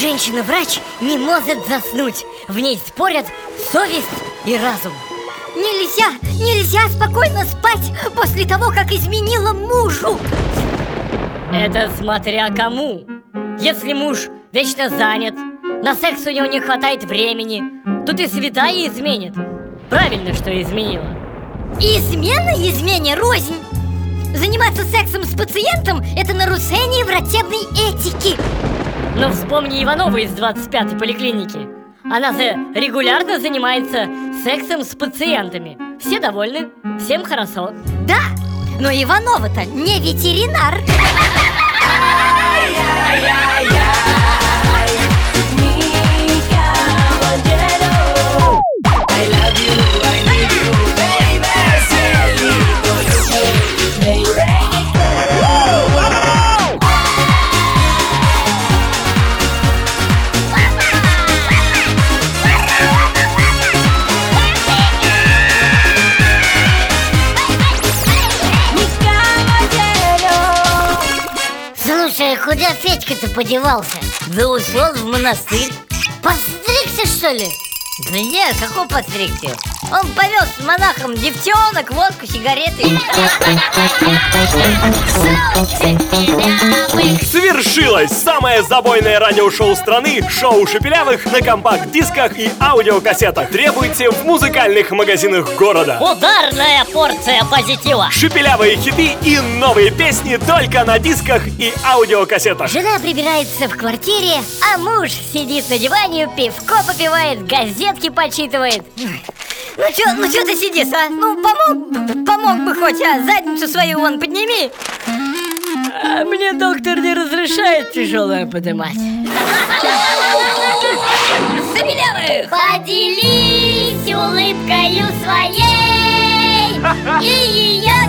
Женщина-врач не может заснуть. В ней спорят совесть и разум. Нельзя, нельзя спокойно спать после того, как изменила мужу. Это смотря кому. Если муж вечно занят На секс у него не хватает времени Тут и святая изменит. Правильно, что изменила. Измена измене рознь. Заниматься сексом с пациентом – это нарушение врачебной этики Но вспомни Иванову из 25-й поликлиники. Она же регулярно занимается сексом с пациентами. Все довольны, всем хорошо. Да, но Иванова-то не ветеринар Слушай, а куда Федька-то подевался? Да ушел в монастырь Постригся, что ли? Да нет, какой постригся? Он повез с монахом девчонок, водку, сигареты Свершилось! Самое забойное радиошоу страны Шоу Шепелявых на компакт-дисках и аудиокассетах Требуйте в музыкальных магазинах города Ударная порция позитива Шепелявые хиты и новые песни только на дисках и аудиокассетах Жена прибирается в квартире, а муж сидит на диване, пивко попивает, газетки почитывает Ну чё, ну чё ты сидишь, а? Ну помог, помог бы хоть, а? Задницу свою вон подними а Мне доктор не разрешает тяжелое поднимать Забелявых! Поделись улыбкою своей И ее